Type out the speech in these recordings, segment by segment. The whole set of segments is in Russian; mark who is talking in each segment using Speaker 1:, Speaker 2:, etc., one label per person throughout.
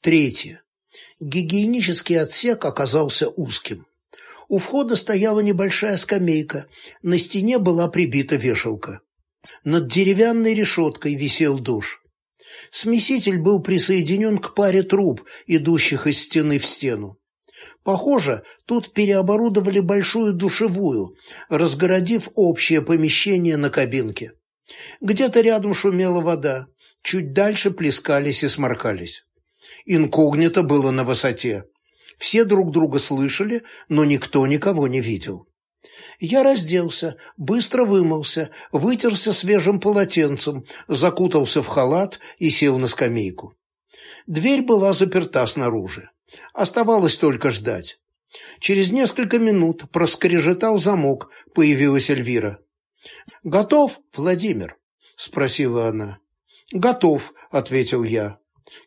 Speaker 1: Третье. Гигиенический отсек оказался узким. У входа стояла небольшая скамейка, на стене была прибита вешалка. Над деревянной решеткой висел душ. Смеситель был присоединен к паре труб, идущих из стены в стену. Похоже, тут переоборудовали большую душевую, разгородив общее помещение на кабинке. Где-то рядом шумела вода, чуть дальше плескались и сморкались. Инкогнито было на высоте. Все друг друга слышали, но никто никого не видел. Я разделся, быстро вымылся, вытерся свежим полотенцем, закутался в халат и сел на скамейку. Дверь была заперта снаружи. Оставалось только ждать. Через несколько минут проскрежетал замок, появилась Эльвира. «Готов, Владимир?» – спросила она. «Готов», – ответил я.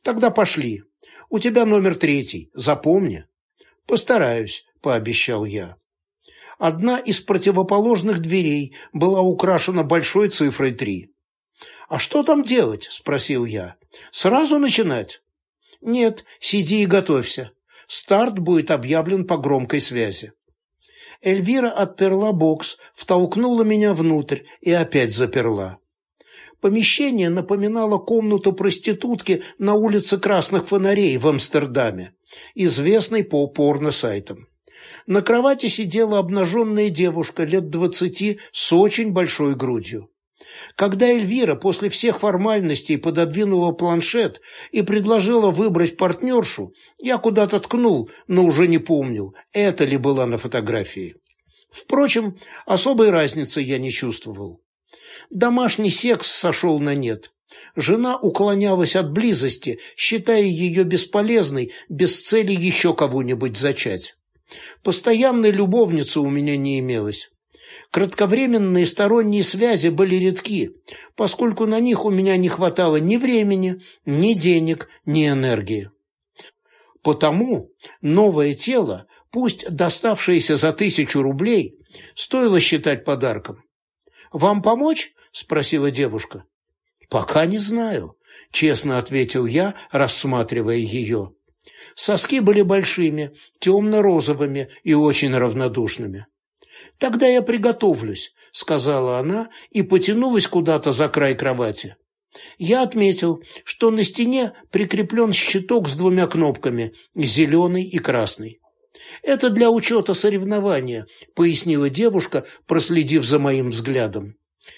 Speaker 1: «Тогда пошли. У тебя номер третий, запомни». «Постараюсь», – пообещал я. Одна из противоположных дверей была украшена большой цифрой три. «А что там делать?» – спросил я. «Сразу начинать?» «Нет, сиди и готовься. Старт будет объявлен по громкой связи». Эльвира отперла бокс, втолкнула меня внутрь и опять заперла. Помещение напоминало комнату проститутки на улице Красных Фонарей в Амстердаме, известной по порно-сайтам. На кровати сидела обнаженная девушка лет двадцати с очень большой грудью. Когда Эльвира после всех формальностей пододвинула планшет и предложила выбрать партнершу, я куда-то ткнул, но уже не помнил, это ли была на фотографии. Впрочем, особой разницы я не чувствовал. Домашний секс сошел на нет. Жена уклонялась от близости, считая ее бесполезной, без цели еще кого-нибудь зачать. Постоянной любовницы у меня не имелось. Кратковременные сторонние связи были редки, поскольку на них у меня не хватало ни времени, ни денег, ни энергии. Потому новое тело, пусть доставшееся за тысячу рублей, стоило считать подарком. «Вам помочь?» – спросила девушка. «Пока не знаю», – честно ответил я, рассматривая ее. Соски были большими, темно-розовыми и очень равнодушными. «Тогда я приготовлюсь», — сказала она и потянулась куда-то за край кровати. Я отметил, что на стене прикреплен щиток с двумя кнопками, зеленый и красный. «Это для учета соревнования», — пояснила девушка, проследив за моим взглядом.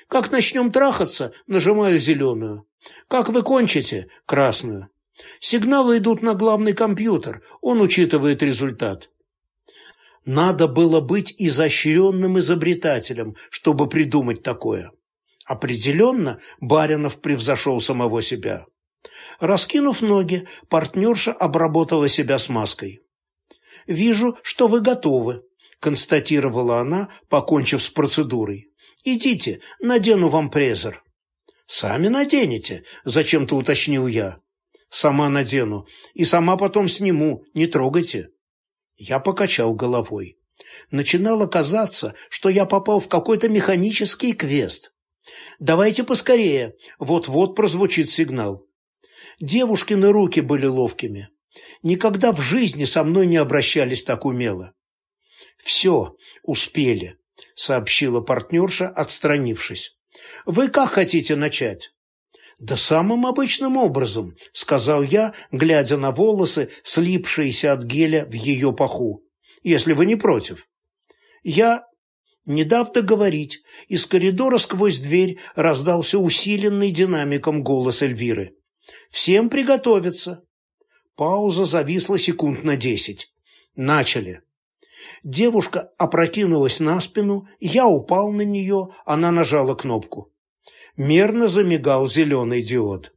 Speaker 1: «Как начнем трахаться, нажимаю зеленую. Как вы кончите, красную. Сигналы идут на главный компьютер, он учитывает результат. Надо было быть изощренным изобретателем, чтобы придумать такое. Определенно, Баринов превзошел самого себя. Раскинув ноги, партнерша обработала себя смазкой. «Вижу, что вы готовы», – констатировала она, покончив с процедурой. «Идите, надену вам презер». «Сами наденете», – зачем-то уточнил я. Сама надену и сама потом сниму, не трогайте. Я покачал головой. Начинало казаться, что я попал в какой-то механический квест. Давайте поскорее, вот-вот прозвучит сигнал. Девушкины руки были ловкими. Никогда в жизни со мной не обращались так умело. «Все, успели», — сообщила партнерша, отстранившись. «Вы как хотите начать?» «Да самым обычным образом», — сказал я, глядя на волосы, слипшиеся от геля в ее паху, «если вы не против». Я, не дав договорить, из коридора сквозь дверь раздался усиленный динамиком голос Эльвиры. «Всем приготовиться». Пауза зависла секунд на десять. Начали. Девушка опрокинулась на спину, я упал на нее, она нажала кнопку мерно замигал зеленый диод.